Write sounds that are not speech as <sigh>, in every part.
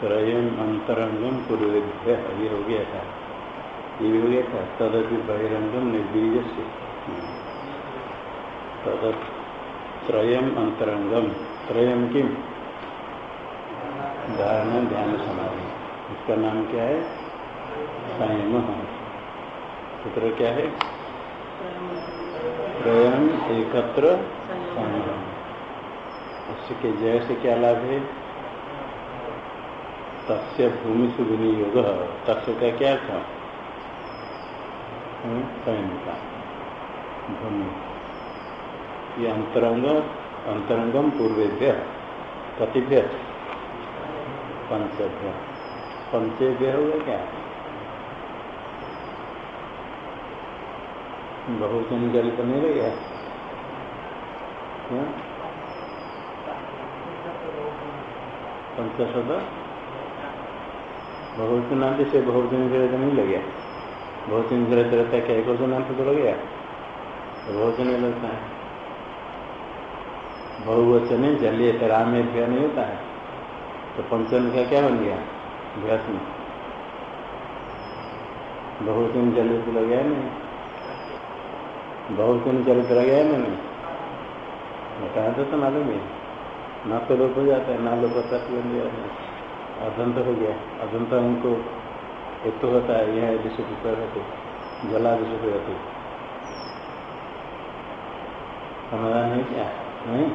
त्रयम अंतरंगम पूर्वेभ्य ये हो गया था ये हो गया था तदपि बहिरंगम निर्बीज से तद त्रयम अंतरंगम त्रयम किम? धारणा ध्यान समाधि इसका नाम क्या है? संयम। सूत्र क्या है? त्रयम एकत्र संयम। इसके जय से क्या लाभ है? तस्य भूमि से विनियोग तस्य का क्या था स्वयं का भूमि। ये अंतरंग, अंतरंगम पूर्वेभ्य कतिभ्य पंचभ्य पंचेभ्य होगा क्या? बहुजन जल तो नहीं रहेगा पंचशद बहुवचन नाम से बहुवचन ग्रह तो नहीं लग गया। बहुवचन ग्रह तो रहता है क्या एक वचन नाम तो लग गया? बहुवचन लगता है। बहुवचन जलीय राम में भय नहीं होता है। तो पंचन का क्या बन गया? भ्यास में। बहुवचन जल तो लग गया नहीं। बहुवचन जल तो लग गया मैंने बताया तो, तो मालूम है। ना तो लोप हो जाता है ना लोप होता बन गया अदंत हो गया। अदंत हमको एक तो होता है, यह विश्व पुत्र रहते जला विश्व रहते समाधान है क्या? नहीं।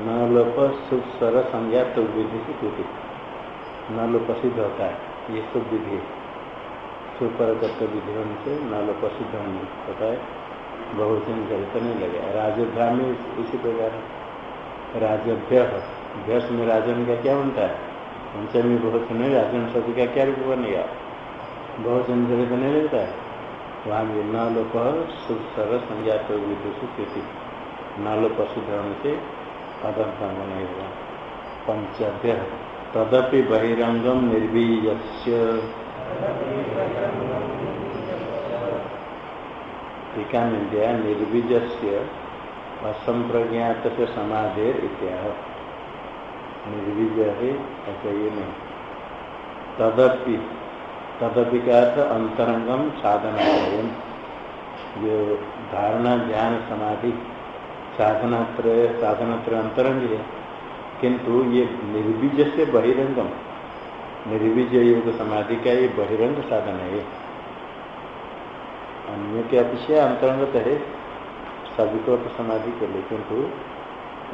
न लोप शुभ स्वर संज्ञा तो विधि से टूटी न लोप सिद्ध होता है, ये शुभ विधि है। सुपर विधि होने से न लोप सिद्ध होने होता है। बहुवचन चरित नहीं लगे। राजभ्या में इसी प्रकार राजभ्य। में राजन का क्या बनता है? पंचमी बहुवचन में राजन शब्द का क्या रूप बनेगा बहुवचन चरित नहीं लगता है। वहाँ भी न लोप सुसर संज्ञात विदुषित न लोप शुद्ध से अदंत बनेगा पंचभ्य। तदपि बहिरंगम निर्बीज टीका निर्बीज से असंप्रज्ञात से समाधेर इत्याह। निर्बीज है ऐसा ये नहीं तदपि तदपि का अर्थ अंतरंगम साधना जो धारणा ध्यान समाधि साधना त्रय साधना त्रय अंतरंग है, किंतु ये निर्बीज से बहिरंगम निर्बीज योग समाधि का ये बहिरंग साधन है। अन्य के अतिशय अंतरंगत है। सविकल्प समाधि के लिए, किंतु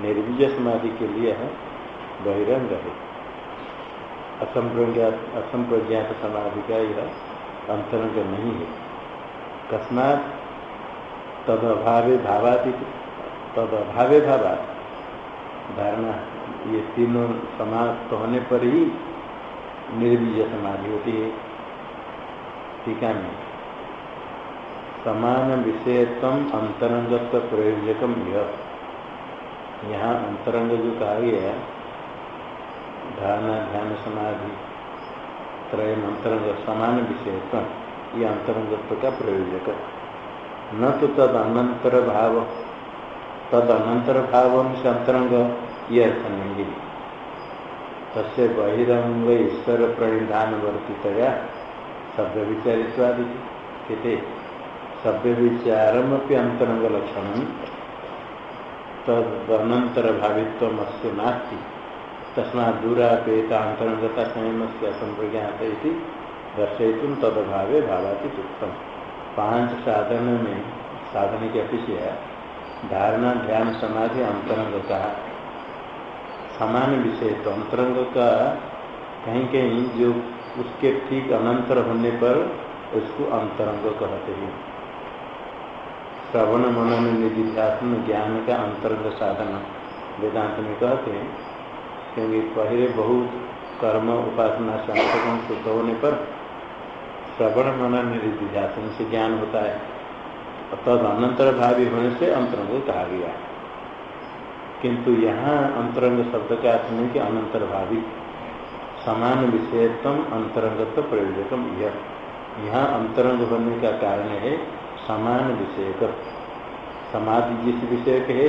निर्बीज समाधि के लिए है बहिरंग है। असंप्रज्ञात असंप्रज्ञात समाधि का यह अंतरंग नहीं है। कस्मात तद अभावे भावाति तद अभावे भावा धारणा, ये तीनों समाप्त होने पर ही निर्बीज समाधि होती है। टीका में समान विषयत्व अंतरंगत्व प्रयोजकम यह यहाँ अंतरंग जो कहा गया धारणा ध्यान, समाधि त्रय अंतरंग समान विषयत्व ये अंतरंगत्व का प्रयोजक न तो तद अनंतर भाव तद अनंतर भाव से अंतरंग ये अर्थ नहीं है। तस्य बहिरंग ईश्वर प्रणिधान वर्तितया शब्द विचारित्वादि कहते सभ्य विचारम अंतरंग लक्षण तदनंतर भावित्व नास्ती। तस्मा दूरापेता अंतरंगता संयम से असंप्रज्ञात दर्शयितुम तदभावे भावाति उत्तम पाँच साधन में साधन के अतिशय। धारणा, ध्यान, समाधि अंतरंग का समान विषय तो अंतरंग का कहीं कहीं जो उसके ठीक अनंतर होने पर उसको अंतरंग कहते हैं। श्रवण मनन निधिध्यात्म ज्ञान का अंतर्गत साधन। वेदांत में कहते हैं, क्योंकि पहले बहुत कर्म उपासना संस्करण शुद्ध होने पर श्रवण मनन निधिध्यात्म से ज्ञान होता है। तद अनंतर भावी होने से अंतरंग कहा गया किंतु यहाँ अंतरंग शब्द का अर्थ नहीं कि अनंतर भावी। समान विषयत्म अंतरंगत्व प्रयोजकम यह। यहाँ अंतरंग होने का कारण है समान विषय समाधि जिस विषय के है,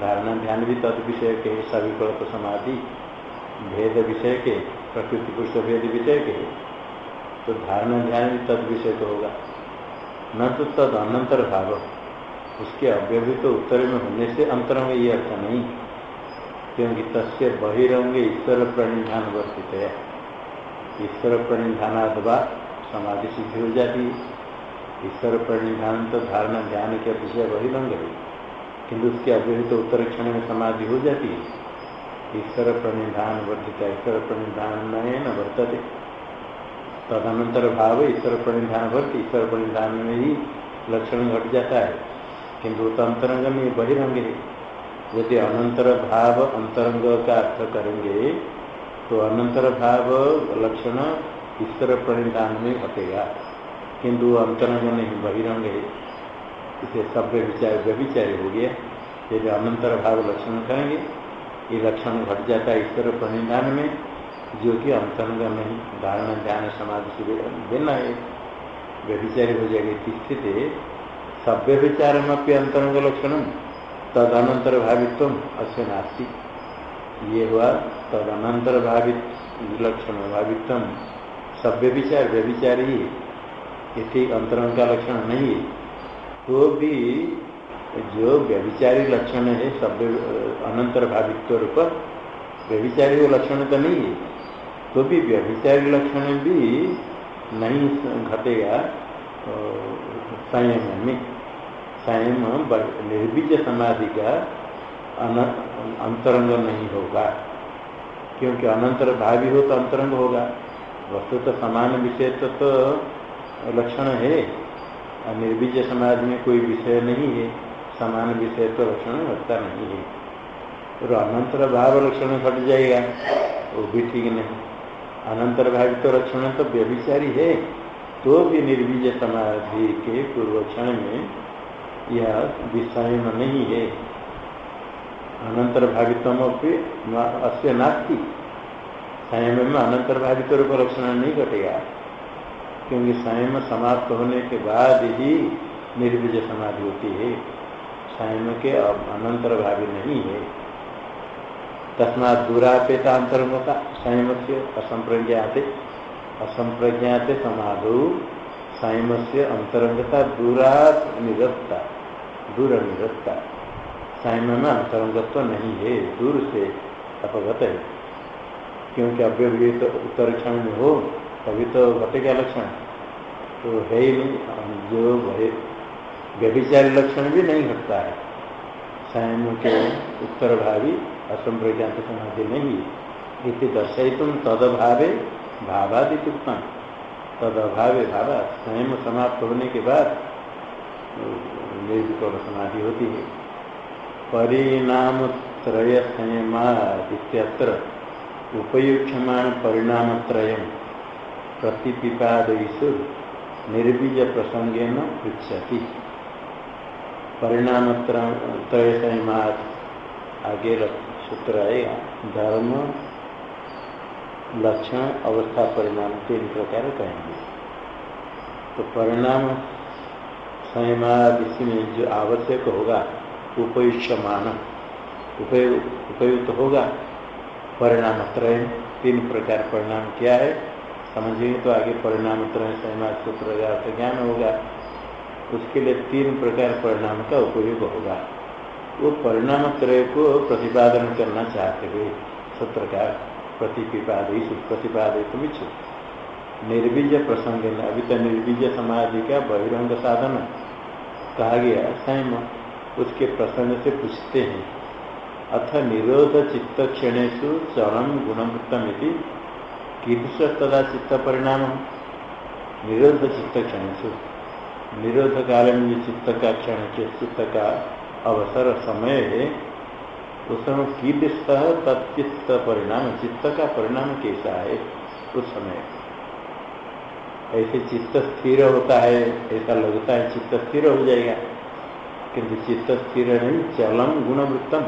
धारणा ध्यान भी तद विषय के सविकल्प समाधि, भेद विषय के प्रकृति पुरुष भेद विषय के तो धारणा ध्यान भी तद विषय को होगा। न तो तद अनंतर भाव। उसके अव्यवहित तो उत्तर में होने से अंतर अंतरंग ये अर्थ नहीं, क्योंकि तस्य बहिरंग ईश्वर प्रणिधान वर्तित। है ईश्वर प्रणिधानादवा समाधि सिद्धि हो जाती है। ईश्वर प्रणिधान तो धारणा ध्यान के विषय बहिरंग है किंतु उसके अव्यवहित उत्तर क्षण में समाधि हो जाती है। ईश्वर प्रणिधान वर्धित ईश्वर प्रणिधान में न वर्तते। तदनंतर भाव ईश्वर प्रणिधान वर्त ईश्वर प्रणिधान में ही लक्षण घट जाता है। किंतु तो अंतरंग में बहिरंग है। यदि अनंतर भाव अंतरंग का अर्थ करेंगे तो अनंतर भाव लक्षण ईश्वर प्रणिधान में घटेगा। किंतु अंतरंग नहीं बहिरंग है। इसे सभ्य विचार, व्यभिचारी हो गया। यदि अनंतर भाव लक्षण करेंगे ये लक्षण घट जाता है ईश्वर प्रणिधान में, जो कि अंतरंग नहीं धारणा, ध्यान, समाधि से देना है। व्यभिचारी हो जाएगी स्थिति सभ्य विचार में अंतरंग लक्षण तदनंतर भावित्व अस्य नास्ती। ये हुआ तदनंतर भावित लक्षण भावित्व सभ्य विचार, व्यभिचार ही ठीक अंतरंग का लक्षण नहीं है। तो भी जो व्यभिचारी लक्षण है सभ्य अनंतर भावित्व रूप व्यभिचारी लक्षण तो नहीं है। तो भी व्यभिचारी लक्षण भी नहीं घटेगा संयम में। संयम निर्बीज समाधि का अंतरंग नहीं होगा। क्योंकि अनंतर भावी हो तो अंतरंग होगा। वस्तु तो समान विषय तो, तो लक्षण है। और निर्बीज समाधि में कोई विषय नहीं है। समान विषय तो लक्षण घटता नहीं है। और अनंतर भाव लक्षण घट जाएगा। वो भी ठीक नहीं। अनंतर भावी तो लक्षण तो व्यभिचारी है। तो भी निर्बीज समाधि के पूर्व क्षण में यह विषय नहीं है। अनंतर भावित्व अस्य नास्ती। संयम में अनंतर भावित रूप लक्षण नहीं घटेगा। क्योंकि संयम समाप्त होने के बाद ही निर्विज समाधि होती है। संयम के अनंतर भावी नहीं है। तस्मा दूरापेता अंतर्गता संयम से असंप्रज्ञाते असंप्रज्ञाते समाधु, संयम से अंतरंगता दूरा निरस्ता दूर निरस्ता संयम में अंतरंगत्व तो नहीं है, दूर से अपगत है। क्योंकि अव्यवहित तो उत्तर क्षण हो तभी तो घटे घटेगा लक्षण तो है ही नहीं जो व्यभिचारी लक्षण भी नहीं घटता है। संयम के उत्तर भावी असंप्रज्ञात समाधि नहीं। इति दर्शय तुम तदभावे भावादित्युक्तम। तद अभावे भावा स्वयं समाप्त होने के बाद निर्विकल्प समाधि होती है। परिणाम त्रय संयमादित्यत्र उपयुक्षमान परिणाम त्रय प्रतिपिपादयसु निर्बीज प्रसंगेन पृछति परिणाम त्रय संयमाद आगे सूत्र आएगा धर्म, लक्षण, अवस्था, परिणाम तीन प्रकार कहेंगे। तो परिणाम संयमादि में जो आवश्यक होगा, उपयुष्यमान उपयुक्त होगा परिणाम त्रय तीन प्रकार परिणाम क्या है? समझेंगे तो आगे परिणाम सूत्र का ज्ञान होगा उसके लिए तीन प्रकार परिणाम का उपयोग होगा। वो परिणाम त्रय को प्रतिपादन करना चाहते हुए सूत्रकार प्रतिपादित प्रतिपादित निर्बीज प्रसंग अभी तो निर्बीज समाधि का बहिरंग साधन कहा गया संयम उसके प्रसंग से पूछते हैं, अथ निरोध चित्त क्षणेशु चरम गुणवृत्तम कीदृश तदा चित्त परिणाम निरोध चित्त क्षणेशु निरोध काल में जो चित्त का क्षण चित्त का अवसर समय है उस समय कीदृश तत्चित्त परिणाम चित्त का परिणाम कैसा है उस समय। ऐसे चित्त स्थिर होता है, ऐसा लगता है चित्त स्थिर हो जाएगा। किंतु चित्त स्थिर नहीं, चलम गुणवृत्तम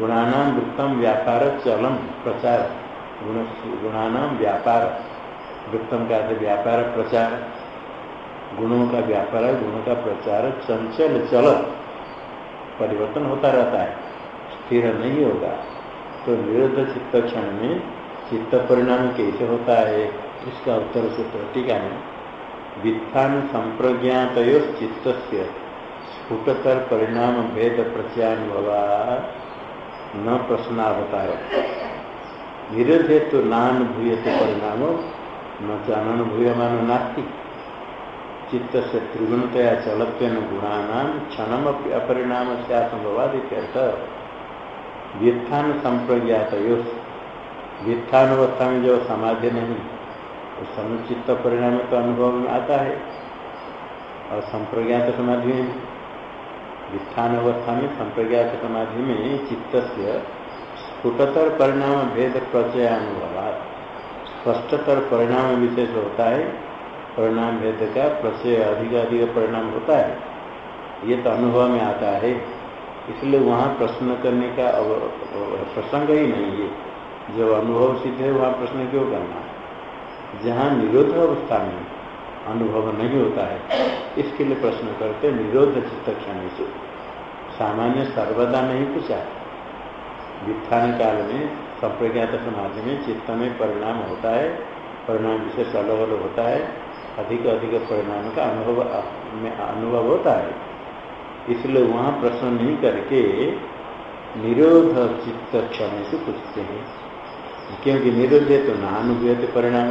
गुणानाम वृत्तम, व्यापार चलम, प्रचार। गुण, गुणानाम व्यापार। वृत्तम का व्यापार प्रचार। गुणों का व्यापार, गुणों का प्रचार, चंचल चल। परिवर्तन होता रहता है। स्थिर नहीं होगा। तो निरुद्ध चित्त क्षण में चित्त परिणाम कैसे होता है? इसका उत्तर से टीका में वित्थान संप्रज्ञात चित्त से स्फुटतर परिणाम भेद प्रत्यानुभवा न प्रश्नावतार निरुद्ध तो नान भूयते परिणाम, न चानन भूयमान नास्ती। चित्त से त्रिगुणतया चलत्व गुणानाम क्षण अपरिणाम से असंभवादित्यर्थ व्युत्थान संप्रज्ञात व्युत्थान अवस्था में जो समाधि नहीं तो समुचित परिणाम तो अनुभव में आता है और संप्रज्ञात समाधि में व्युत्थान अवस्था में संप्रज्ञात समाधि में चित्त से स्फुटतर परिणाम भेद प्रचय अनुभव स्पष्टतर परिणाम विशेष होता है, परिणाम भेद का प्रचय अधिक अधिक परिणाम होता है। ये तो अनुभव में आता है। इसलिए वहाँ प्रश्न करने का प्रसंग ही नहीं है। जब अनुभव सिद्ध है, वहाँ प्रश्न क्यों करना जहाँ निरोध अवस्था में अनुभव नहीं होता है, इसके लिए प्रश्न करते निरोध चित्त क्षण से। सामान्य सर्वदा नहीं पूछा वित्थान काल में संप्रज्ञात समाज में चित्त में परिणाम होता है, परिणाम विशेष अलग अलग होता है, अधिक अधिक परिणाम का अनुभव, में अनुभव होता है। इसलिए वहाँ प्रश्न नहीं करके निरोध चित्त क्षण से पूछते हैं। क्योंकि निरोध है तो नानुभूत परिणाम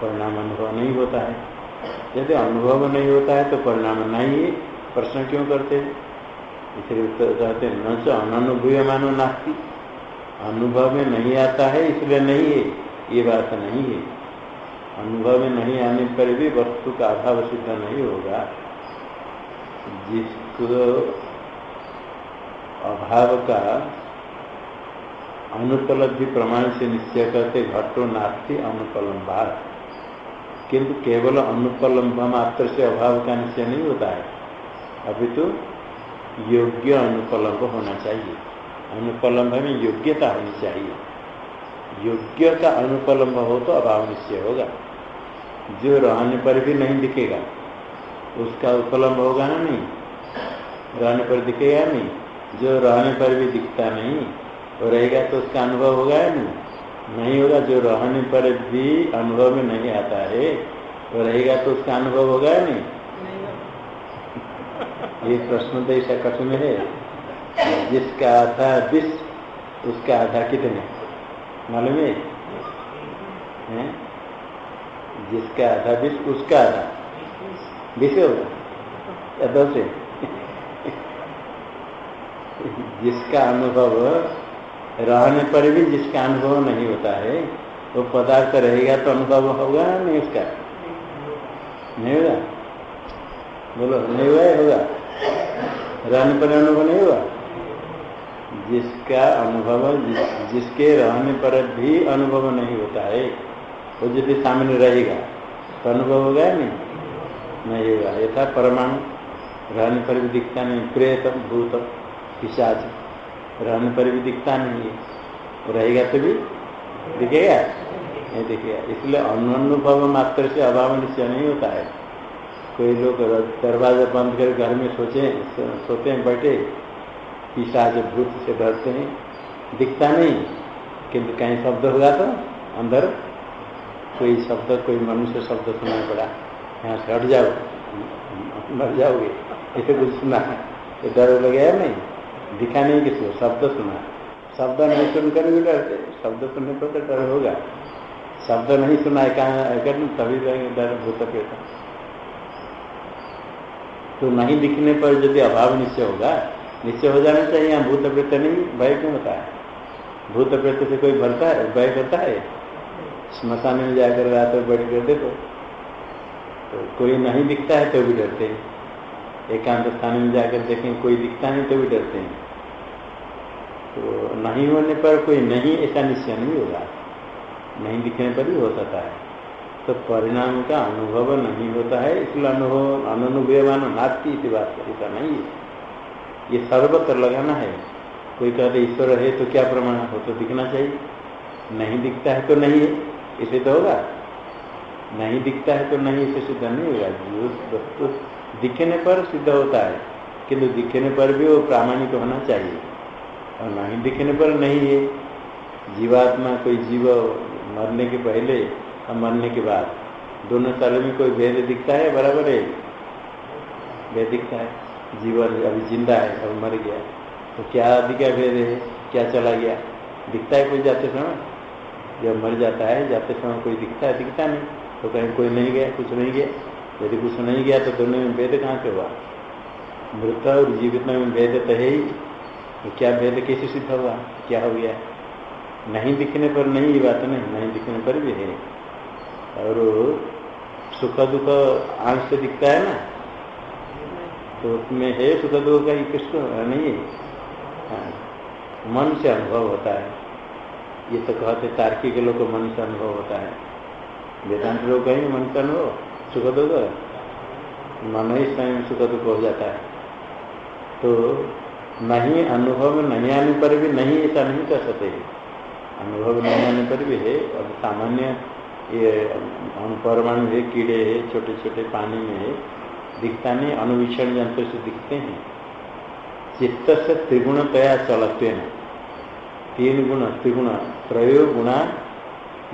परिणाम अनुभव नहीं होता है। यदि अनुभव नहीं होता है तो परिणाम नहीं प्रश्न क्यों करते हैं? इसलिए उत्तर कहते न तो अनुभूय मानो नास्ती। अनुभव में नहीं आता है, इसलिए नहीं है। ये बात नहीं है। अनुभव में नहीं आने पर भी वस्तु का अभाव सिद्ध नहीं होगा। जिसको अभाव का अनुपलब्धि प्रमाण से निश्चय करते घटो नास्ती अनुपलम्बार किंतु केवल अनुपलम्ब मात्र से अभाव का निश्चय नहीं होता है। अभी तो योग्य अनुपलम्ब होना चाहिए। अनुपलम्ब में योग्यता होनी चाहिए। योग्य का अनुपलम्ब हो तो अभाव निश्चय होगा। जो रहने पर भी नहीं दिखेगा, उसका उपलम्ब होगा ना नहीं? रहने पर दिखेगा नहीं। जो रहने पर भी दिखता नहीं, वो रहेगा तो उसका अनुभव होगा या नहीं? नहीं होगा। जो रहने पर भी अनुभव में नहीं आता है, वो रहेगा तो उसका अनुभव होगा या नहीं? ये प्रश्न तो ऐसा कठिन है। जिसका आधा विष उसका आधा कितने? मालूम है? जिसका आधा विष उसका आधा। होगा या दस है जिसका अनुभव रहने पर भी जिसका अनुभव नहीं होता है, वो पदार्थ रहेगा तो अनुभव होगा, नहीं उसका? नहीं होगा? बोलो नहीं हुआ होगा? रहने पर अनुभव नहीं हुआ? जिसका अनुभव जिस, जिसके रहने पर भी अनुभव नहीं होता है वो यदि सामने रहेगा तो अनुभव होगा नहीं? नहीं होगा। यथा परमाणु रहने पर भी दिखता नहीं प्रेत भूत पिशाच रहने पर भी दिखता नहीं है। रहेगा तो भी दिखेगा? नहीं दिखेगा। इसलिए अनुभव मात्र से अभाव निश्चय नहीं होता है। कोई लोग दरवाज़ा बंद कर घर में सोचे सोते हैं, बैठे, पिशाच भूत से डरते हैं। दिखता नहीं किंतु कहीं शब्द होगा तो अंदर कोई शब्द, कोई मनुष्य शब्द सुना पड़ा। यहाँ से हट जाओ, मर जाओगे। इसे कुछ सुना तो डर लगे नहीं? दिखा नहीं किसी को, शब्द सुना शब्द नहीं सुनकर भी डरते, शब्द सुनने पर तो डर होगा। शब्द नहीं सुना है कहाँ, अगर तभी डर भूत पेट तो नहीं दिखने पर यदि अभाव निश्चय होगा, निश्चय हो जाना चाहिए, यहाँ भूत प्रेत नहीं, भय क्यों होता है? भूत प्रेत से कोई भरता है, भय करता है? स्मशान में जाकर रात में बैठ कर देखो तो। कोई नहीं दिखता है तो भी डरते हैं। एकांत स्थान में जाकर देखें, कोई दिखता नहीं तो भी डरते हैं। तो नहीं होने पर कोई नहीं, ऐसा निश्चय नहीं होगा। नहीं दिखने पर भी हो सकता है। तो परिणाम का अनुभव नहीं होता है, इसलिए अनुभव अनुभूयमान नाती इस बात ऐसा नहीं है। ये सर्वत्र लगाना है। कोई कहते ईश्वर है तो क्या प्रमाण हो? तो दिखना चाहिए। नहीं दिखता है तो नहीं है, इसे तो होगा। नहीं दिखता है तो नहीं, इसे सिद्ध नहीं होगा। जो वस्तु दिखने पर सिद्ध होता है, किंतु दिखने पर भी वो प्रामाणिक होना चाहिए। और नहीं दिखने पर नहीं है। जीवात्मा कोई जीव मरने के पहले और मरने के बाद। दोनों सालों में कोई भेद दिखता है? बराबर है। भेद दिखता है। जीवन अभी ज़िंदा है और मर गया। तो क्या अधिका भेद है? क्या चला गया? दिखता है कोई जाते समय? जब मर जाता है, जाते समय कोई दिखता है? दिखता नहीं। तो कहीं कोई नहीं गया, कुछ नहीं गया। यदि कुछ नहीं गया तो दोनों में भेद कहाँ से हुआ? मृत और जीवित में भेद तो है ही। तो क्या भेद कैसे सिद्ध हुआ? क्या हो गया? नहीं दिखने पर नहीं, ये बात नहीं। नहीं दिखने पर भी है। और सुख दुख आँख से दिखता है ना? तो उसमें है सुख दुख का किसको नहीं है? हाँ, मन से अनुभव होता है। ये तो कहते तार्किक लोग को मन से अनुभव होता है। वेदांत लोग कहेंगे मन का अनुभव सुख दुख मन ही स्वयं सुख दुख हो जाता है। तो नहीं अनुभव नहीं आने पर भी नहीं ऐसा नहीं कर सकते। अनुभव नहीं आने पर भी है अब सामान्य ये परमाणु है, कीड़े है छोटे छोटे पानी में है, दिखता नहीं, अनुवीक्षण यंत्र से दिखते हैं। चित्त से त्रिगुणतया चलते हैं तीन गुण, त्रिगुण त्रयो गुणा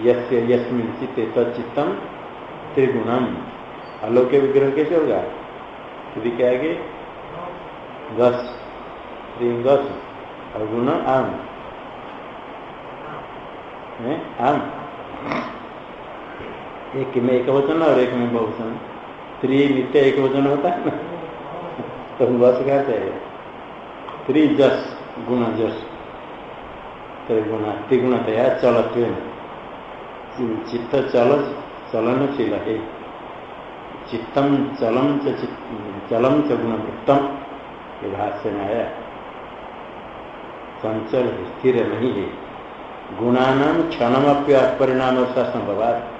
यस्य यस्मिन चित्ते तचित्तम त्रिगुणम। अलोक विग्रह कैसे होगा? यदि क्या आगे? गस त्रिगस और गुण आम। आम। एक में एक वचन और एक में बहुवचन त्रि नित्य एक वचन होता है ना? <laughs> तो बस कहते हैं। त्रिजस गुण जस। त्रिगुण त्रिगुणतया चलत्व चित्त चल चलनशील है। चित्तम चलम च चलम च गुणवृत्तम ये भाष्य में आया। चंचल स्थिर नहीं है। गुणानाम क्षणमप्य अपरिणाम सा संभवात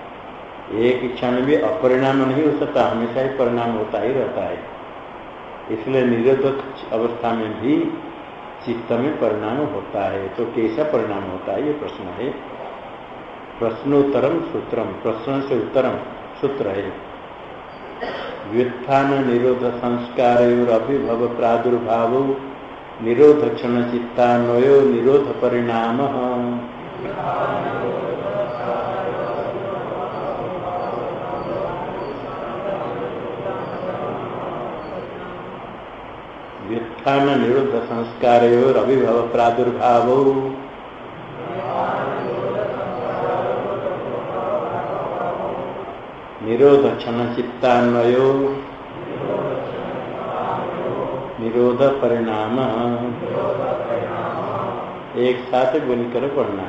एक क्षण भी अपरिणाम नहीं हो सकता, हमेशा ही परिणाम होता ही रहता है। इसलिए निरोधक अवस्था में भी चित्त में परिणाम होता है। तो कैसा परिणाम होता है, ये प्रश्न है। प्रश्नोत्तरम सूत्रम, प्रश्न से उत्तरम सूत्र है। व्युत्थान निरोध संस्कार अभिभव प्रादुर्भाव, निरोध क्षण चित्तान्वयो, निरोध परिणाम। व्युत्थान निरोध संस्कार अभिभव प्रादुर्भाव निरोध क्षण चित्तान्वयो निरोध परिणाम एक साथ बोलकर पढ़ना।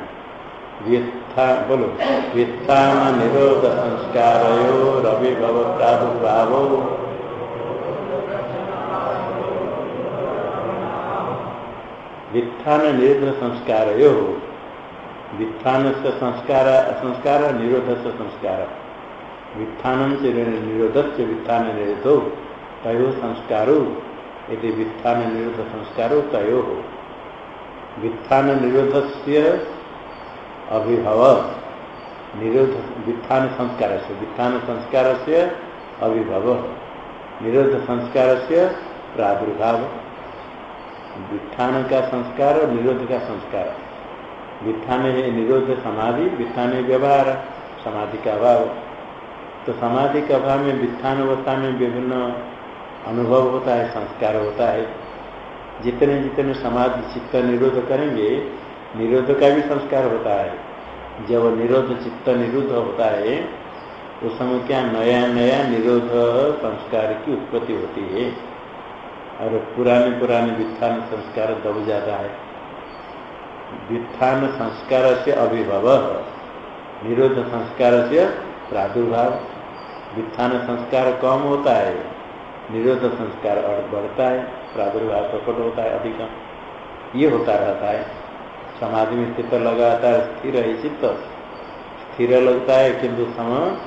व्युत्था बोलो। व्युत्थान निरोध संस्कार रविभव प्रादुर्भाव व्युत्थान निरोध संस्कार व्युत्थान से संस्कार संस्कार, निरोध से संस्कार। वित्थान से निरोध से वित्थान निरोधो तयो संस्कारो यदि वित्थान निरोध संस्कारो तयो वित्थान निरोध से अभिभव। निरोध, वित्थान संस्कार से वित्थान संस्कार से अभिभव। निरोध संस्कार से प्रादुर्भाव। वित्थान का संस्कार और निरोध का संस्कार। वित्थान है निरोध समाधि, वित्थान व्यवहार, समाधि का अभाव। तो समाधि के अभाव में वित्थान अवस्था में विभिन्न अनुभव होता है, संस्कार होता है। जितने जितने समाधि, चित्त, निरोध करेंगे, निरोध का भी संस्कार होता है। जब निरोध, चित्त निरुद्ध होता है, उस समय क्या नया नया निरोध संस्कार की उत्पत्ति होती है। और पुराने पुराने वित्थान संस्कार दब जाता है। वित्थान संस्कार से अभिभव, निरोध संस्कार से प्रादुर्भाव। वित्थान संस्कार कम होता है, निरोध संस्कार और बढ़ता है, प्रादुर्भाव प्रकट होता है अधिकम। ये होता रहता है। समाधि में चित्त लगातार स्थिर है चित्त। स्थिर लगता है, किंतु समय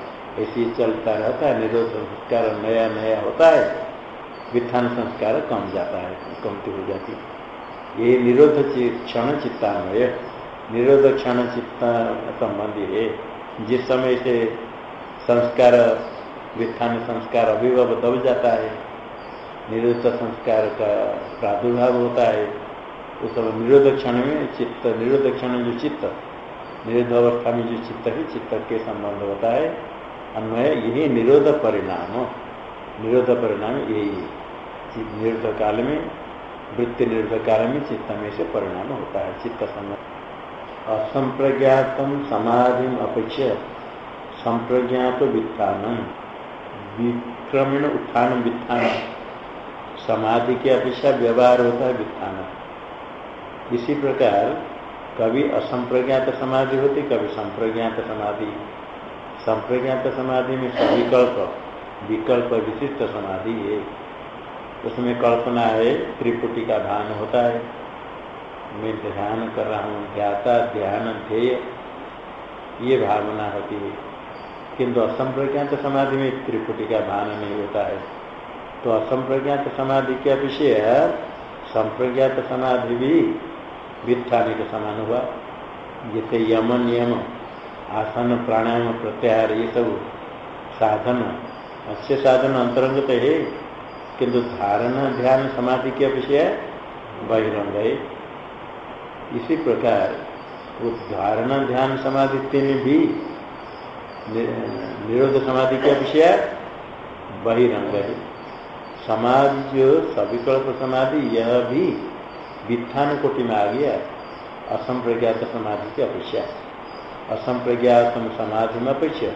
ऐसे चलता रहता है। निरोध संस्कार नया नया होता है। वित्थान संस्कार कम जाता है, कमती हो जाती है। ये निरोध क्षण चित्तान्वय, निरोध क्षण चित्ता संबंधी है। जिस समय से संस्कार वित्थान संस्कार अभिभव दब जाता है। निरुद्ध संस्कार का प्रादुर्भाव होता है। उस समय निरोध क्षण में चित्त, निरोध क्षण जो चित्त, निरोध अवस्था में जो चित्त है, चित्त के संबंध होता है। अन्वय, यही निरोध परिणाम। निरोध परिणाम यही निरोध काल में, वृत्ति निरोध काल में चित्त में से परिणाम होता है, चित्त संबंध। असंप्रज्ञातम समाधि अपेक्षा संप्रज्ञात वित्थान। विक्रमण उत्थान, वित्थान। समाधि की अपेक्षा व्यवहार होता है, वित्थान। इसी प्रकार, कभी असंप्रज्ञात समाधि होती, कभी संप्रज्ञात समाधि। संप्रज्ञात समाधि में सविकल्प विकल्प विशिष्ट समाधि है। उसमें कल्पना है, त्रिपुटी का भान होता है। मैं ध्यान कर रहा हूँ ध्याता ध्यान, ध्येय। ये भावना होती है। किंतु असंप्रज्ञात समाधि में त्रिपुटी का भान नहीं होता है। तो असंप्रज्ञात समाधि के विषय है। संप्रज्ञात समाधि भी वित्थाने के समान हुआ। जैसे यम नियम आसन, प्राणायाम, प्रत्याहार, ये सब साधन अच्छे साधन अंतरंगत है। किंतु धारणा, ध्यान, समाधि के विषय बहिरंग इसी प्रकार उदाहरण ध्यान, समाधि में भी निरोध समाधि का विषय बहिरंग है। समाधि जो सविकल्प समाधि, यह भी वित्थान कोटि में आ गया, असंप्रज्ञात समाधि की अपेक्षा। असंप्रज्ञात समाधि में अपेक्षा,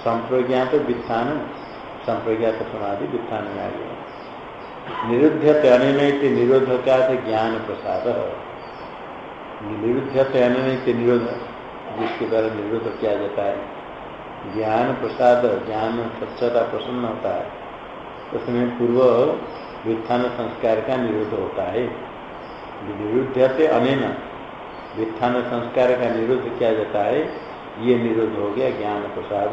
संप्रज्ञात वित्थान, संप्रज्ञात समाधि वित्थान में आ गया। निरुद्ध अनित निरोध का ज्ञान प्रसाद निरुद्ध से निरोध जिसके द्वारा निरोध किया जाता है ज्ञान प्रसाद ज्ञान स्वच्छता प्रसन्न होता है। उसमें पूर्व व्युत्थान संस्कार का निरोध होता है। निरुद्ध से अनेन व्युत्थान संस्कार का निरोध किया जाता है। ये निरोध हो गया ज्ञान प्रसाद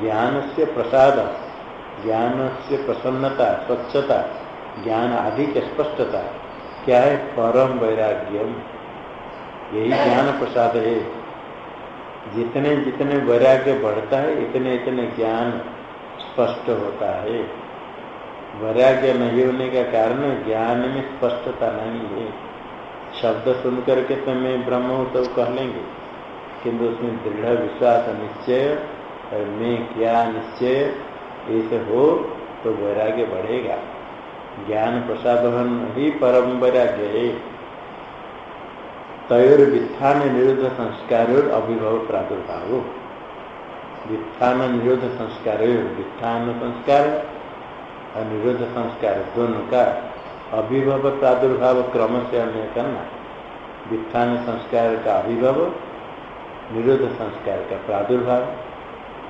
ज्ञान से प्रसाद। ज्ञान से प्रसन्नता, स्वच्छता ज्ञान आदि के स्पष्टता। क्या है? परम वैराग्यम। यही ज्ञान प्रसाद है। जितने जितने वैराग्य बढ़ता है, इतने इतने ज्ञान स्पष्ट होता है। वैराग्य नहीं होने का कारण ज्ञान में स्पष्टता नहीं है। शब्द सुन करके तो मैं ब्रह्म हूँ तो कह लेंगे। किंतु उसमें दृढ़ विश्वास निश्चय और मैं क्या निश्चय ऐसे हो तो वैराग्य बढ़ेगा। ज्ञान प्रसादन ही परम वैराग्य। है तयोर वित्थान निरोध संस्कार अभिभव प्रादुर्भाव। वित्थान निरोध संस्कार वित्थान संस्कार और संस्कार दोनों का अभिभव प्रादुर्भाव क्रम से अन्य करना। वित्थान संस्कार का अभिभव निरोध संस्कार का प्रादुर्भाव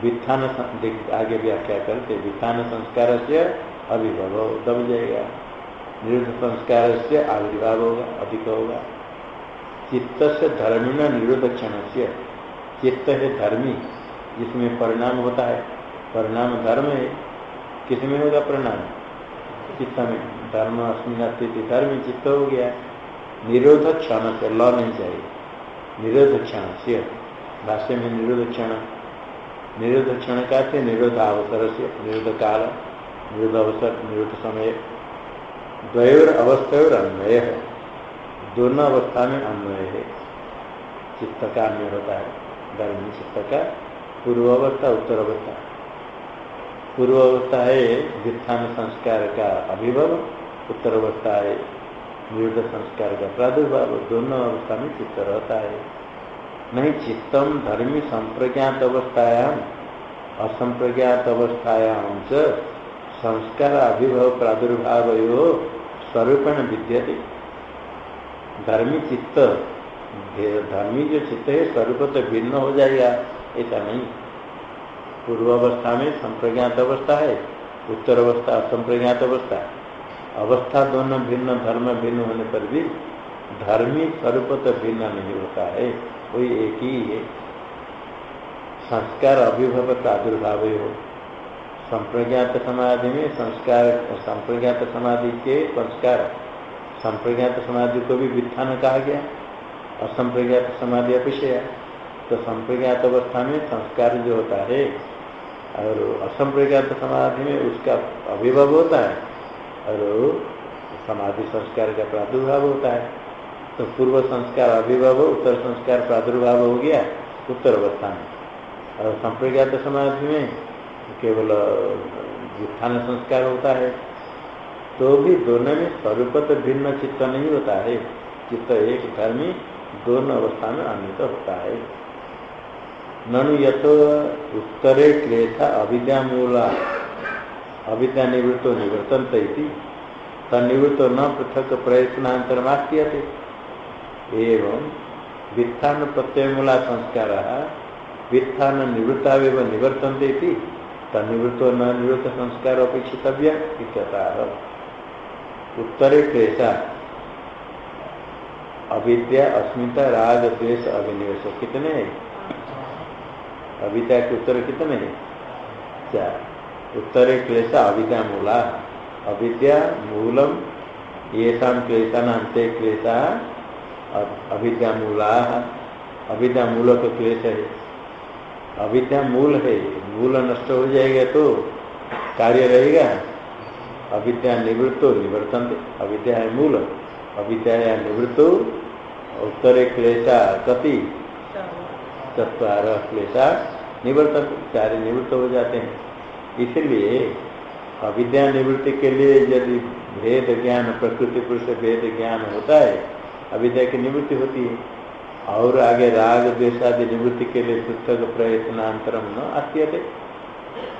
वित्थान आगे व्याख्या करते वित्थान संस्कार से अभिभव, दब जाएगा। निरुद्ध संस्कार से आविर्भाव होगा, अधिक होगा। चित्त से धर्मी न निरोध क्षण से चित्त है धर्मी, जिसमें परिणाम होता है। परिणाम धर्म है। किसमें होगा परिणाम? चित्त में। धर्म अस्मिन धर्म चित्त हो गया। निरोध क्षण से ल नहीं चाहिए। निरोध क्षण से भाष्य में निरोध क्षण निरोध क्षण का थे निरोध अवसर से निरोध काल निरोध अवसर निरोध समय द्वयोर अवस्था अन्वय। है दोनों अवस्था में अन्वय है चित्त का अन्वय होता है, धर्म चित्त का पूर्व अवस्था उत्तर अवस्था पूर्व अवस्था है व्युत्थान संस्कार का अभिभव उत्तर अवस्था है निरुद्ध संस्कार का प्रादुर्भाव दोनों अवस्था में चित्त रहता है। नहीं चित्तम धर्मी संप्रज्ञात अवस्थायाम असंप्रज्ञात अवस्थायाम च संस्कार अभिभव प्रादुर्भाव स्वरूपेण विद्यते। धर्मी चित्त धर्मी जो चित्त है, स्वरूप तो भिन्न हो जाएगा, ऐसा नहीं। पूर्व अवस्था में संप्रज्ञात अवस्था है उत्तर अवस्था असंप्रज्ञात अवस्था अवस्था दोनों भिन्न, धर्म भिन्न होने पर भी धर्मी स्वरूप तो भिन्न नहीं होता है। वही एक ही है। संस्कार अभिभव प्रादुर्भाव हो संप्रज्ञात समाधि में संस्कार, संप्रज्ञात समाधि के संस्कार। संप्रज्ञात समाधि को भी वित्थान कहा गया। असंप्रज्ञात समाधि अपेक्षा तो संप्रज्ञात अवस्था में संस्कार जो होता है, और असंप्रज्ञात समाधि में उसका अभिभव होता है, और समाधि संस्कार का प्रादुर्भाव होता है। तो पूर्व संस्कार अभिभाव, उत्तर संस्कार प्रादुर्भाव हो गया, उत्तर अवस्था में। और संप्रज्ञात समाधि में केवल उत्थान संस्कार होता है। तो भी दोनों में स्वरूप तो भिन्न चित्त नहीं होता है। चित्त एक धर्मी, दोनों अवस्था में अन्वित होता है। ननु यथो उत्तरे क्लेशा अविद्या मूला। अविद्या निवृत्तो निवर्तन तनिवृत्तो न पृथक प्रयत्नांतरमास्तीयते एवं वित्थान प्रत्ययमूला संस्कार, वित्थान निवृत्ता निवर्तन थी तनिवृत्तो न निवृत्त संस्कार अपेक्षितव्य उत्तरे क्लेशा, अविद्या, अस्मिता राग द्वेष अभिनिवेश कितने? अविद्या के उत्तर कितने? हैं चार। उत्तरे क्लेशा, अविद्या मूला। अविद्या मूलम ये क्लेशा नाम क्लेशा अविद्या मूला अविद्या मूल का क्लेश है। अविद्या मूल है। मूल नष्ट हो जाएगा तो कार्य रहेगा। अविद्या निवृत्तो निवर्तन अविद्या है मूल। अविद्या है निवृत्तो, उत्तरे क्लेशा कति चतवार क्लेशा निवर्तन चार निवृत्त हो जाते हैं। इसलिए अविद्या निवृत्ति के लिए यदि भेद ज्ञान, प्रकृति पुरुष भेद ज्ञान होता है अविद्या की निवृत्ति होती है। और आगे राग द्वेषादि निवृत्ति के लिए पृथक प्रयत्नांतरम न आती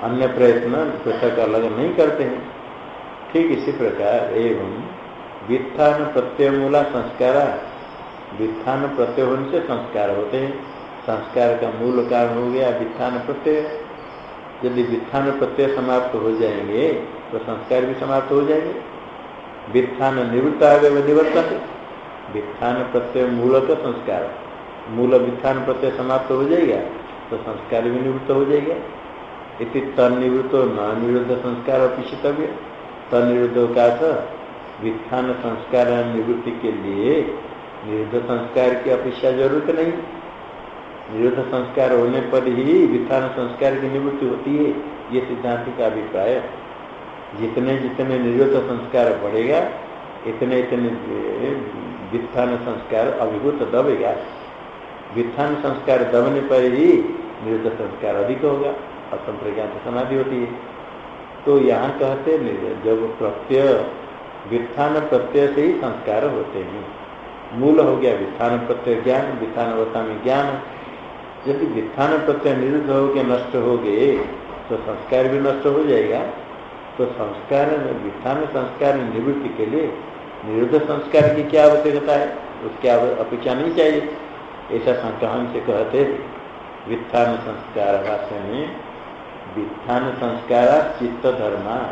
अन्य प्रयत्न पृथक अलग नहीं करते हैं। ठीक इसी प्रकार एवं वित्थान प्रत्यय मूला संस्कार वित्थान प्रत्यय होने से संस्कार होते हैं। संस्कार का मूल कारण हो गया वित्थान प्रत्यय। यदि वित्थान प्रत्यय समाप्त हो जाएँगे तो संस्कार भी समाप्त हो जाएँगे। वित्थान निवृत्त आगे निवर्तन वित्थान प्रत्यय मूल का संस्कार। मूल वित्थान प्रत्यय समाप्त हो जाएगा तो संस्कार भी निवृत्त हो जाएगा। इति तनिवृत्त न निरुद्ध संस्कार अपेक्षितव्य तनिरुद्ध का वित्थान संस्कार निवृत्ति के लिए निरुद्ध संस्कार की अपेक्षा ज़रूरत नहीं। निरुद्ध संस्कार होने पर ही वित्थान संस्कार की निवृत्ति होती है, ये सिद्धांत का अभिप्राय। जितने जितने निरुद्ध संस्कार बढ़ेगा, इतने इतने वित्थान संस्कार अभिभूत दबेगा। वित्थान संस्कार दबने पर ही निरुद्ध संस्कार अधिक होगा असंप्रज्ञात समाधि होती है। तो यहाँ कहते जब प्रत्यय, वित्थान प्रत्यय से ही संस्कार होते हैं। मूल हो गया वित्थान प्रत्यय ज्ञान, वित्थान अवस्था में ज्ञान। यदि वित्थान प्रत्यय निरुद्ध हो गए नष्ट हो गए तो संस्कार भी नष्ट हो जाएगा। तो संस्कार में, वित्थान संस्कार निवृत्ति के लिए निरुद्ध संस्कार की क्या आवश्यकता है? उसकी अपेक्षा नहीं चाहिए। ऐसा संक्रमण से कहते वित्थान संस्कार भाष्य में, वित्थान संस्कार चित्त धर्म।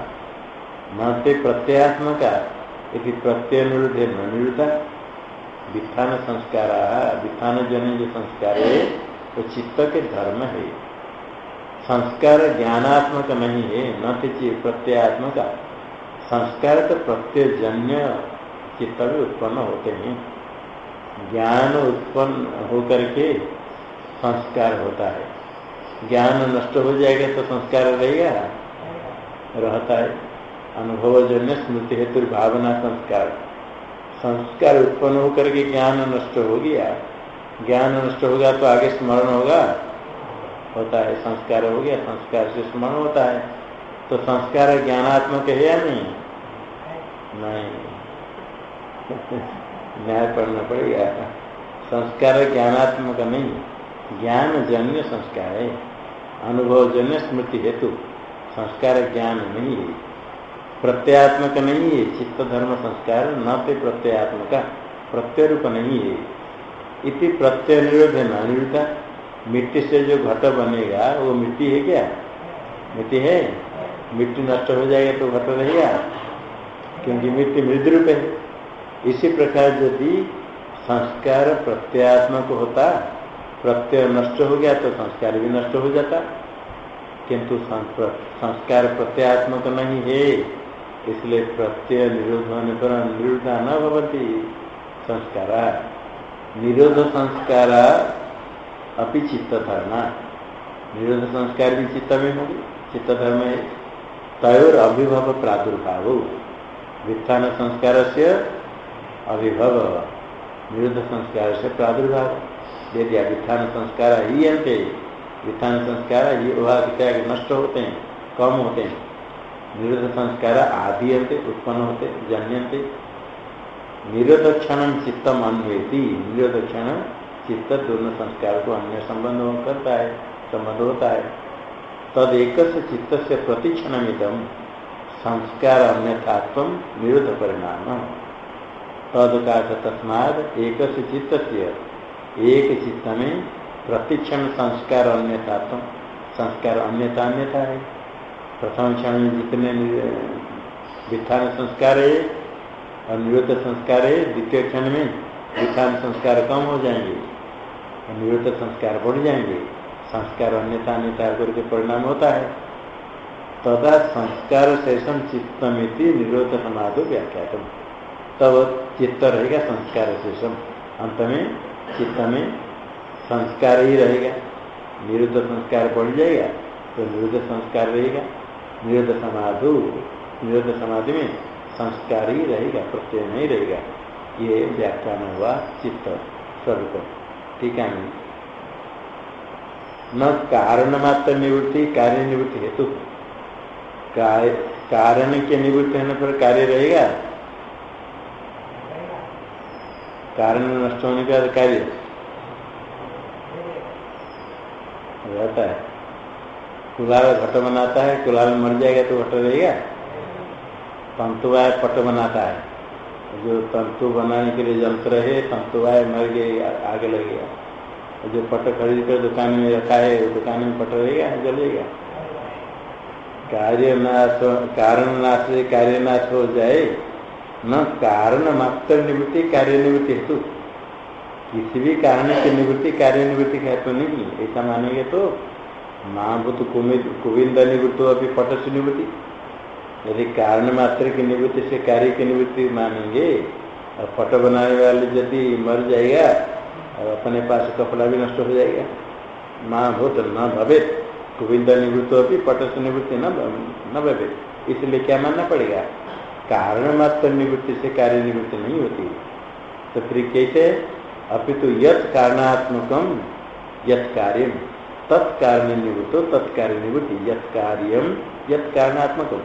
महते प्रत्ययात्मका यदि प्रत्यय निरुद्ध न निरुद्ध। वित्थान संस्कार, वित्थान जन जो संस्कार है, वो चित्त के धर्म है। संस्कार ज्ञानात्मक नहीं है, न तो प्रत्ययात्मक। संस्कार तो प्रत्ययजन्य चित्त में उत्पन्न होते हैं। ज्ञान उत्पन्न होकर के संस्कार होता है। ज्ञान नष्ट हो जाएगा तो संस्कार रहेगा। रहता है। अनुभव जन्य स्मृति हेतु भावना संस्कार। संस्कार उत्पन्न होकर के ज्ञान नष्ट हो गया। ज्ञान नष्ट होगा तो आगे स्मरण होगा। होता है। संस्कार हो गया संस्कार से स्मरण होता है। तो संस्कार ज्ञानात्मक है या नहीं। नहीं। न्याय पढ़ना पड़ेगा संस्कार ज्ञानात्मक नहीं, ज्ञान जन्य संस्कार है। अनुभव जन्य स्मृति हेतु संस्कार ज्ञान नहीं है। प्रत्यात्मक नहीं है, चित्त धर्म संस्कार न तो प्रत्ययात्मक, प्रत्यय रूप नहीं है। इति प्रत्यय निरोध है न मिट्टी से जो घट बनेगा, वो मिट्टी है क्या? मिट्टी है। मिट्टी नष्ट हो जाएगा तो घट रहेगा, क्योंकि मिट्टी मृद रूप है। इसी प्रकार यदि संस्कार प्रत्यात्मक होता, प्रत्यय नष्ट हो गया तो संस्कार भी नष्ट हो जाता। किंतु संस्कार प्रत्यात्मक नहीं है, इसलिए प्रत्यय निरोध होने पर निरुद्धा न भवती। संस्कार, निरोध संस्कार अपि चित्त धर्म। निरोध संस्कार भी चित्त में होगी। चित्त धर्म तयोर अभिभव प्रादुर्भाव। वित्थान संस्कार से अभिभव। निरुद्ध संस्कार से प्रादुर्भाव। यदि वित्थान संस्कार ही अंत, वित्थान संस्कार ही त्याग नष्ट होते हैं, कम होते हैं। निरुद्ध संस्कार आदि अंत, उत्पन्न होते, जन्यंते। निरोध क्षण चित्तम अन्वेति निरोध क्षण चित्त दोनों संस्कार को अन्य संबंध करता है, संबंध होता है। तद एक चित्त से प्रतिक्षण संस्कार अन्यथात्व निरोध परिणाम। तद का तस्माद एक चित्त से एक चित्त में प्रतिक्षण संस्कार अन्यथात्व संस्कार अन्यता अन्यथा है। प्रथम क्षण में जितने वित्थान संस्कार है और निवृत्त संस्कार है द्वितीय क्षण में विखान संस्कार कम हो जाएँगे। और निवृत्त संस्कार बढ़ जाएँगे। संस्कार अन्यता अन्यता करके परिणाम होता है। तथा संस्कार शेषम चित्तमिति निरोध समाधो व्याख्या तब चित्त रहेगा, संस्कार शेषम। अंत में चित्त में संस्कार ही रहेगा। निरुद्ध संस्कार बढ़ जाएगा तो निरुद्ध संस्कार रहेगा। निरुद्ध समाधु, निरुद्ध समाधि में संस्कार ही रहेगा, प्रत्यय नहीं रहेगा। ये व्याख्यान हुआ चित्त स्वरूप। ठीक है? न कारण मात्र निवृत्ति, कार्य निवृत्ति हेतु। कारण के निवृत्ति होने पर कार्य रहेगा कारण नष्ट होने का कार्य रहता है कुलाल घट बनाता है कुलाल मर जाएगा तो घट रहेगा तंतुवाय पट बनाता है जो तंतु बनाने के लिए यंत्र है तंतुवाय मर गए आगे लग गया जो पट खरीद कर दुकान में रखा है दुकान में पट रहेगा जलेगा कार्य नाश कारण नाश से कार्य नाश हो जाए न कारण मात्र निवृत्ति, कार्य निवृत्ति हेतु। किसी भी कारण की निवृत्ति, कार्य निवृत्ति हेतु नहीं ऐसा मानेंगे तो माँ भूत कुविंद निवृत्ति अभी पट से निवृत्ति। यदि कारण मात्र की निवृत्ति से कार्य की निवृत्ति मानेंगे, और पट बनाने वाले यदि मर जाएगा, और अपने पास कपड़ा भी नष्ट हो जाएगा। माँ भूत न भवे गोविंद निवृत्त अभी पट से निवृत्ति न भवे। इसलिए क्या मानना पड़ेगा? कारण मात्र निवृत्ति से कार्य निवृत्ति नहीं होती। तो फिर कैसे? अपितु तो यथ कारणात्मकम यथ कार्य तत्कारण निवृत्तो तत्कार्य निवृत्ति यथ कार्यम यथ कारणात्मकम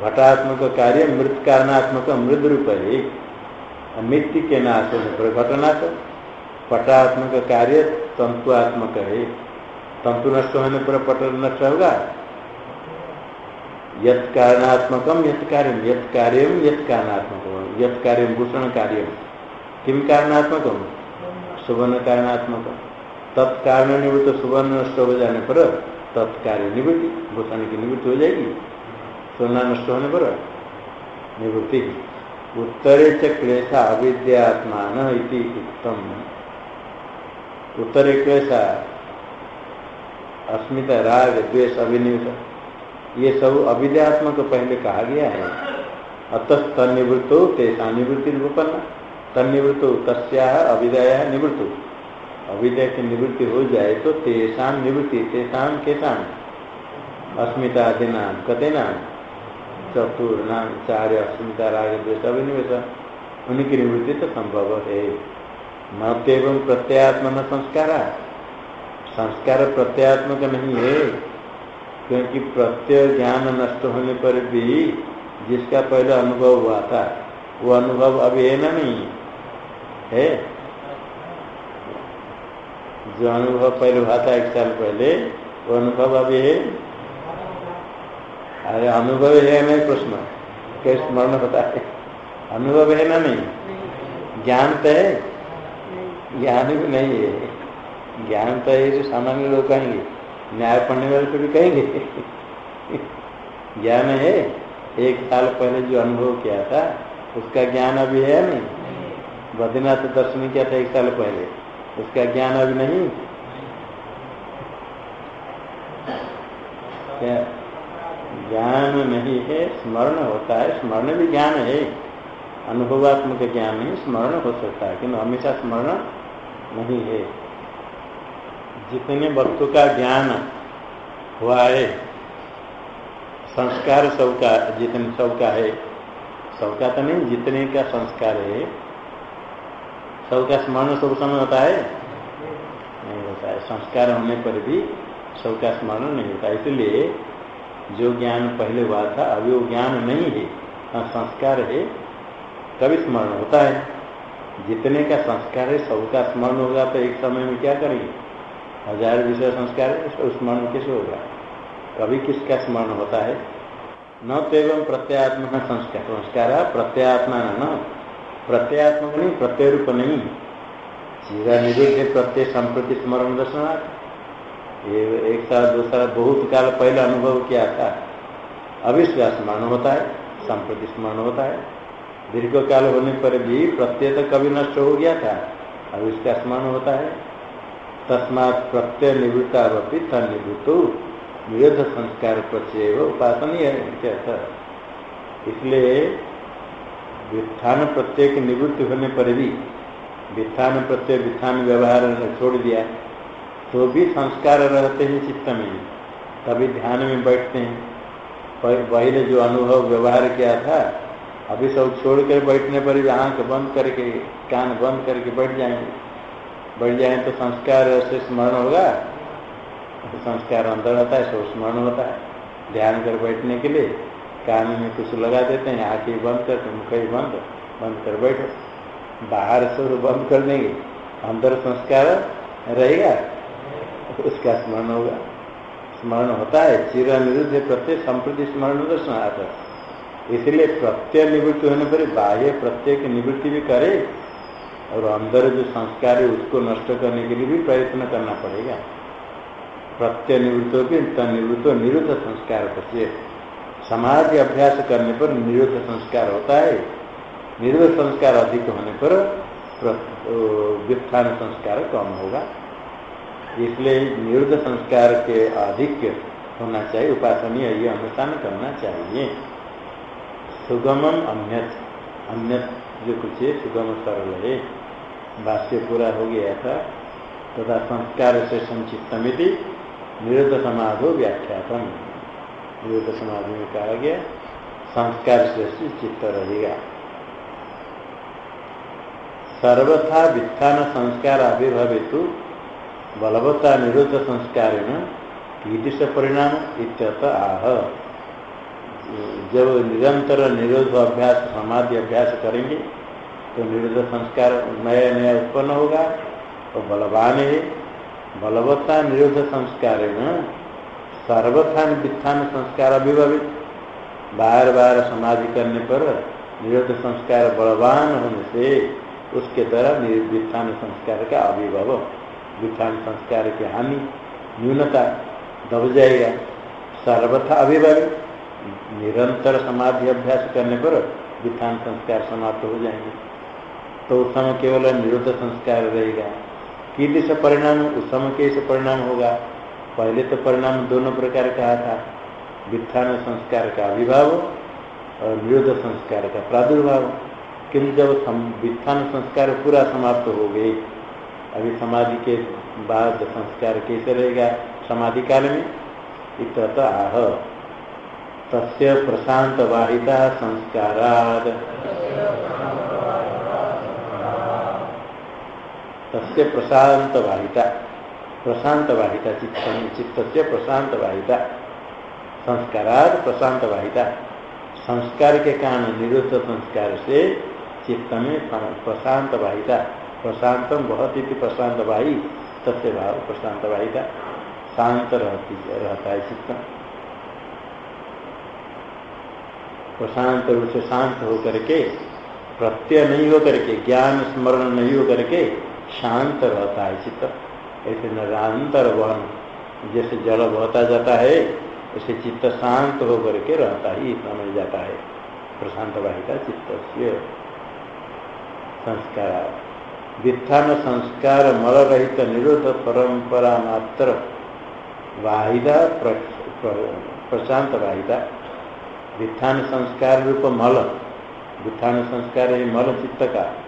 घटात्मक कार्य, मृत कारणात्मक, मृद रूप है मृत्यु के नाश होने पर घटनाश पटात्मक कार्य तंतुआत्मक है। तंतु नष्ट होने पर पट नष्ट होगा। यथ कारणात्मकम यथ कार्यम यथ कार्यम यथ कारणात्मक? यथ कार्यम भूषण कार्यम किम कारणात्मक सुवर्ण कारणात्मक तत्कारण निवृत्त सुवर्ण नष्ट हो जाने पर तत्कार्य निवृत्ति भूषण की निवृत्ति हो जाएगी। सोना नष्ट होने पर निवृत्ति। उत्तरे च क्लेशा अविद्यात्मान उत्तम उत्तरे क्लेशा अस्मिता राग, द्वेष, अभिनिवेश। ये सब अविद्यात्मक पहले कहा गया है। अतः हो तेसा निवृत्ति रूपन्न हो तस्या अविद्या निवृत्तो। अविद्या की निवृत्ति हो जाए तो तेषा निवृत्ति, तेषा केषा? अस्मिता नाम कते नाम चतुर नाम चार अस्मिता राग द्वेष अभिनिवेश उनकी निवृत्ति तो संभव है। न प्रत्यात्म न संस्कार। संस्कार प्रत्यात्मक नहीं है। क्योंकि प्रत्यय ज्ञान नष्ट होने पर भी जिसका पहले अनुभव हुआ था, वो अनुभव अभी है ना नहीं है। जो अनुभव पहले हुआ था एक साल पहले, वो अनुभव अभी है। अरे, अनुभव है नहीं प्रश्न। कैसे स्मरण होता है? अनुभव है ना नहीं? ज्ञान तो है। ज्ञान भी नहीं है। ज्ञान तो है जो सामान्य लोग कहेंगे। न्याय पढ़ने वाले को भी कहेंगे। ज्ञान है। एक साल पहले जो अनुभव किया था उसका ज्ञान अभी है नहीं। बद्रीनाथ दर्शन किया था एक साल पहले उसका ज्ञान अभी नहीं? क्या? ज्ञान नहीं है स्मरण होता है। स्मरण भी ज्ञान है। अनुभवात्मक ज्ञान नहीं स्मरण हो सकता है किंतु हमेशा स्मरण नहीं है। जितने वस्तु का ज्ञान हुआ है, संस्कार सबका, जितने सबका है, सबका तो नहीं, जितने का संस्कार है, सबका स्मरण सब समय होता है? नहीं होता है। संस्कार होने पर भी सबका स्मरण नहीं होता इसलिए जो ज्ञान पहले हुआ था, अभी वो ज्ञान नहीं है संस्कार है कभी स्मरण होता है। जितने का संस्कार है, सबका स्मरण होगा तो एक समय में क्या करेंगे? हज़ार विषय संस्कार है स्मरण कैसे होगा? कभी किसका स्मरण होता है? न तो एवं प्रत्यात्म संस्कार संस्कार प्रत्यात्मा न प्रत्यात्मक नहीं प्रत्यय रूप नहीं। चिरा निरुद्ध प्रत्यय संप्रति स्मरण दर्शनार्थ। ये एक साल, दो साल, बहुत काल पहले अनुभव किया था। अभी स्मरण होता है, संप्रति स्मरण होता है। दीर्घ काल होने पर भी प्रत्यय तो कभी नष्ट हो गया था। अब इसका स्मरण होता है। तस्मात प्रत्यय निवृत्ता तन निवृत्तो विरुद्ध संस्कार प्रत्यय उपासनीय इसलिए व्युत्थान प्रत्यय की निवृत्ति होने पर भी व्युत्थान प्रत्यय व्युत्थान व्यवहार ने छोड़ दिया तो भी संस्कार रहते हैं चित्त में। तभी ध्यान में बैठते हैं। पहले जो अनुभव, व्यवहार किया था, अभी सब छोड़ कर बैठने पर भी आँख बंद करके, कान बंद करके बैठ जाएँगे। बैठ जाए तो संस्कार से स्मरण होगा। तो संस्कार अंदर होता है सब स्मरण होता है। ध्यान कर बैठने के लिए कान में कुछ लगा देते हैं, आँखें बंद करके मुख ही बंद बंद कर बैठो। बाहर से बंद कर देंगे। अंदर संस्कार रहेगा, उसका स्मरण होगा। स्मरण होता है चिर निरुद्ध प्रत्यय, संप्रति स्मरण दर्शन आता इसलिए प्रत्यय निवृत्ति होने पर बाह्य प्रत्यय की निवृत्ति भी करे। और अंदर जो संस्कार है, उसको नष्ट करने के लिए भी प्रयत्न करना पड़ेगा। प्रत्यय निवृत्त भी निवृत्त निरुद्ध संस्कार प्रत्यय समाज अभ्यास करने पर निरुद्ध संस्कार होता है। निरुद्ध संस्कार अधिक होने पर व्युत्थान संस्कार कम होगा। इसलिए निरुद्ध संस्कार के अधिक होना चाहिए, उपासनीय ये अनुष्ठान करना चाहिए। सुगमम अन्यत अन्यत जो कुछ है, सुगम सरल है भाष्य पूरा हो गया था, तथा संस्कार से संचित निरुद्ध समाधो व्याख्यातम। विवेक समाधि में कहा गया, संस्कार से चित्त रहेगा। सर्वथा वित्थान संस्कार आविर्भवितु बलवत्ता निरुद्ध संस्कार कीदृश परिणाम इत्यत आह। जब निरंतर निरोध अभ्यास, समाधि अभ्यास करेंगे तो निरुद्ध संस्कार नया नया उत्पन्न होगा और तो बलवान है। बलवत्ता निरुद्ध संस्कार सर्वथा वित्थान संस्कार अभिभावित। बार बार समाधि करने पर निरुद्ध संस्कार बलवान होने से उसके द्वारा वित्थान संस्कार का अभिभव, वित्थान संस्कार की हानि, न्यूनता दब जाएगा। सर्वथा अभिभावित। निरंतर समाधि अभ्यास करने पर वित्थान संस्कार समाप्त हो जाएँगे। तो उस समय केवल निरुद्ध संस्कार रहेगा। कीदृश परिणाम, उस समय कैसे परिणाम होगा? पहले तो परिणाम दोनों प्रकार कहा था। वित्थान संस्कार का अभिभाव और विरोध संस्कार का प्रादुर्भाव। किंतु जब वित्थान संस्कार पूरा समाप्त हो गए, अभी समाधि के बाद संस्कार कैसे रहेगा? समाधि काल में? इत आह तस्य प्रशांत वाहिता संस्काराद तस्य प्रशांत वाहिता प्रशांत वाहिता चित्त से प्रशांत वाहिता संस्काराद प्रशांत वाहिता संस्कार के कारण निरुद्ध संस्कार से चित्त में प्रशांत वाहिता प्रशांतम बहुत ही प्रशांत वाही तस्य भाव प्रशांत वाहिता शांत रहती, रहता है चित्त प्रशांत रूप से शांत होकर के, प्रत्यय नहीं होकर के, ज्ञान स्मरण नहीं होकर के शांत रहता है, चित्त। ऐसे निरंतर वहन, जैसे जल बहता जाता है, ऐसे चित्त शांत होकर के रहता ही मिल जाता है। प्रशांत वाहिका चित्त संस्कार। वित्थान संस्कार मल रहित निरोध परंपरा मात्र। वाहिदा प्रशांत वाहिदा। वित्थान संस्कार रूप मल। वित्थान संस्कार है मल चित्त का।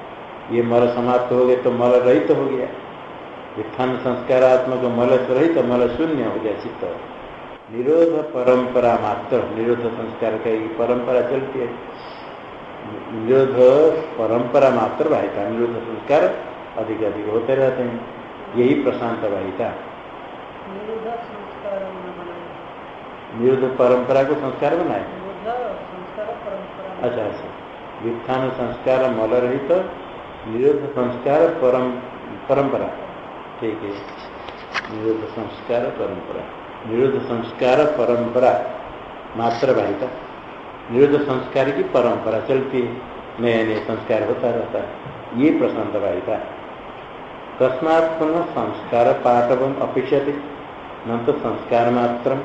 ये मल समाप्त हो गए तो मल रहित तो हो गया। वित्थान संस्कारात्मक मल रहित तो मल शून्य हो गया चित्त। निरोध परंपरा मात्र निरोध संस्कार का परंपरा चलती है। निरोध परंपरा मात्र वाहिता निरोध संस्कार अधिक अधिक होते रहते हैं। यही प्रशांत वाहिता निरुद्ध परंपरा को संस्कार बनाए अच्छा अच्छा। वित्थान संस्कार मल रहित तो निरुद्ध संस्कार परम, परंपरा। ठीक है। निरुद्ध संस्कार परंपरा। निरुद्ध संस्कार परंपरा मात्र वाहिता निरुद्ध संस्कार की परंपरा चलती है। नए नए संस्कार होता रहता है। ये प्रशांत वाहिता तस्मात् पुनः संस्कार पाठवम अपेक्षते न तो संस्कार मात्र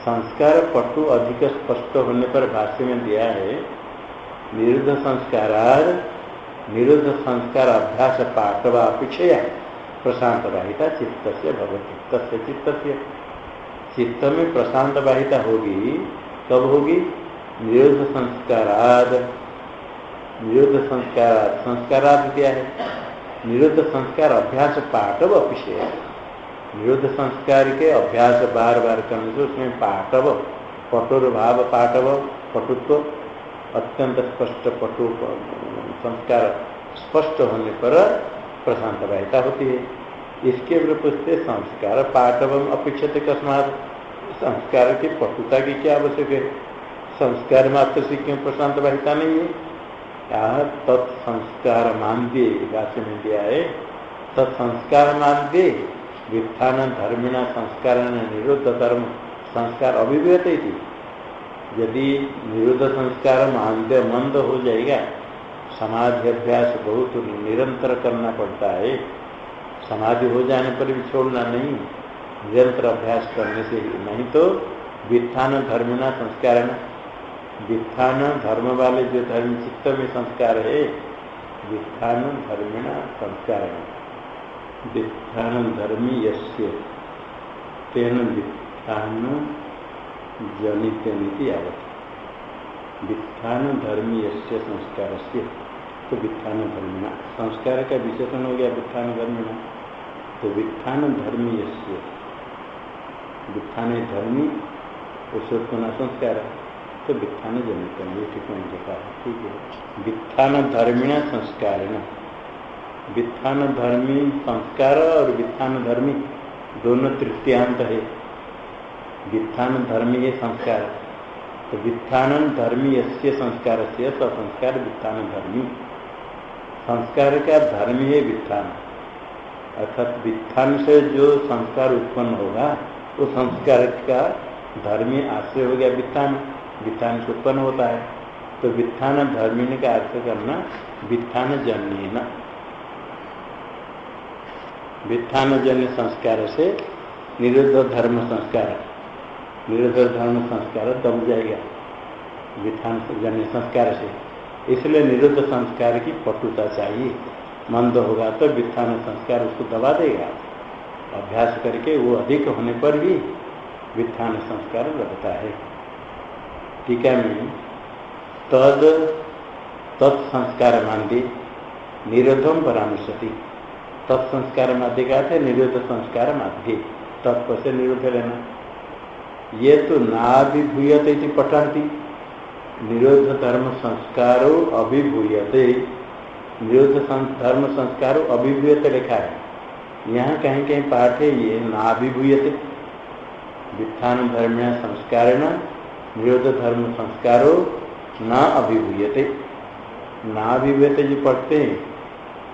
संस्कार पटु अधिक स्पष्ट होने पर भाष्य में दिया है निरुद्ध संस्कार निरुद्ध संस्कार अभ्यास पाठवा अपेक्षा प्रशांत वाहिता चित्त से भगवती तस्य चित्त से चित्त में प्रशांत वाहिता होगी, कब होगी? निरुद्ध संस्काराद निरुद्ध संस्काराद संस्काराद क्या है? निरुद्ध संस्कार अभ्यास पाठव अपिषय निरुद्ध संस्कार के अभ्यास बार बार करने से उसमें पाठव कठोर भाव पाठव पटुत्व, अत्यंत स्पष्ट पटु संस्कार स्पष्ट होने पर प्रशांत वाहिता होती है। इसके विरुद्ध से संस्कार पाठव अपेक्षित कस्मात। संस्कार की पटुता की क्या आवश्यक है? संस्कार मात्र से क्यों प्रशांत वाहिता नहीं है? तत्संस्कार मानदे भाष्य में दिया है। तत्संस्कार मानदे, वित्थान धर्मिणा संस्कार निरुद्ध धर्म संस्कार अभिव्यत यदि निरुद्ध संस्कार मानदे मंद हो जाएगा समाधि अभ्यास बहुत निरंतर करना पड़ता है। समाधि हो जाने पर भी छोड़ना नहीं, निरंतर अभ्यास करने से ही नहीं तो वित्थान धर्मिणा संस्कार वित्थान धर्म वाले जो धर्म चित्त में संस्कार है वित्थान धर्मिणा संस्कार है। वित्थान धर्मी यश्य तेन वित्थान जनित नीति आवत वित्थान धर्मी यश्य संस्कार से तो वित्थान धर्मिणा संस्कार का विशेषण हो गया वित्थान धर्मिणा तो वित्थान धर्मी यश्य वित्थान धर्मी उसको संस्कार तो वित्थान जनित ये टिप्पणी लिखा है। ठीक है। वित्थान धर्मिण संस्कार वित्थान धर्मी संस्कार और वित्थान धर्मी दोनों तृतीयांत है। वित्थान धर्मी है संस्कार। तो वित्थान धर्मी यश्य संस्कार से संस्कार वित्थान धर्मी संस्कार का धर्म है वित्थान? अर्थात वित्थान से जो संस्कार उत्पन्न होगा, वो तो संस्कार का धर्मी आश्रय हो गया वित्थान। वित्थान से उत्पन्न होता है। तो वित्थान धर्मिन का अर्थ करना वित्थान जन्य न। वित्थान जन्य संस्कार से निरुद्ध धर्म संस्कार, निरुद्ध धर्म संस्कार दब जाएगा। वित्थान जन्य संस्कार से। इसलिए निरुद्ध संस्कार की पटुता चाहिए। मंद होगा तो वित्थान संस्कार उसको दबा देगा। अभ्यास करके वो अधिक होने पर भी वित्थान संस्कार लगता है। टीका में तद तत्संस्कार मानदे निरोधम परामर्शति तत्संस्कार माध्य का थे निरोध संस्कार माध्य तत्व से निरोध लेना ये तो नाभिभूयते पठाती निरोध धर्म संस्कारो अभिभूयते। निरोध धर्म संस्कारो अभिभूयते लिखा है। यहाँ कहीं कहीं पाठ है, ये नाभिभूयते वित्थान धर्म संस्कार निरोध धर्म संस्कारो न अभिभूयते। न अभिभूयते जो पढ़ते हैं,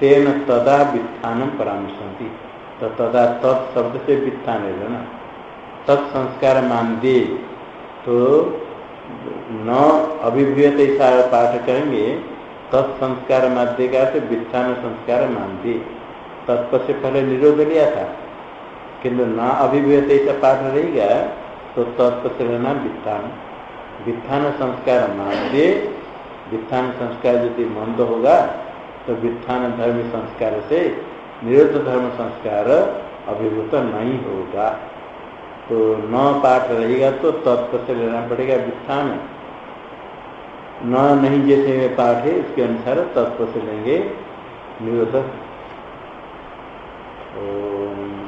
तेन तदा वित्थान परामर्शंती तो तदा तत्शब्द से वित्थान है ना। तत्संस्कार मान दे तो न अभिभूयत ऐसा पाठ करेंगे तत्संस्कार माध्य तो वित्थान संस्कार मान दे तत्व से पहले निरोध लिया था। किंतु न अभिभूयत ऐसा पाठ रहेगा तो तत्व से लेना वित्थान। वित्थान संस्कार मान दे वित्थान संस्कार यदि मंद होगा तो वित्थान धर्म संस्कार से निरुद्ध धर्म संस्कार अभिभूत नहीं होगा। तो न पाठ रहेगा तो तत्व से लेना पड़ेगा विस्थान न नहीं जैसे में पाठ है उसके अनुसार तत्व से लेंगे। निरोधक। ओम।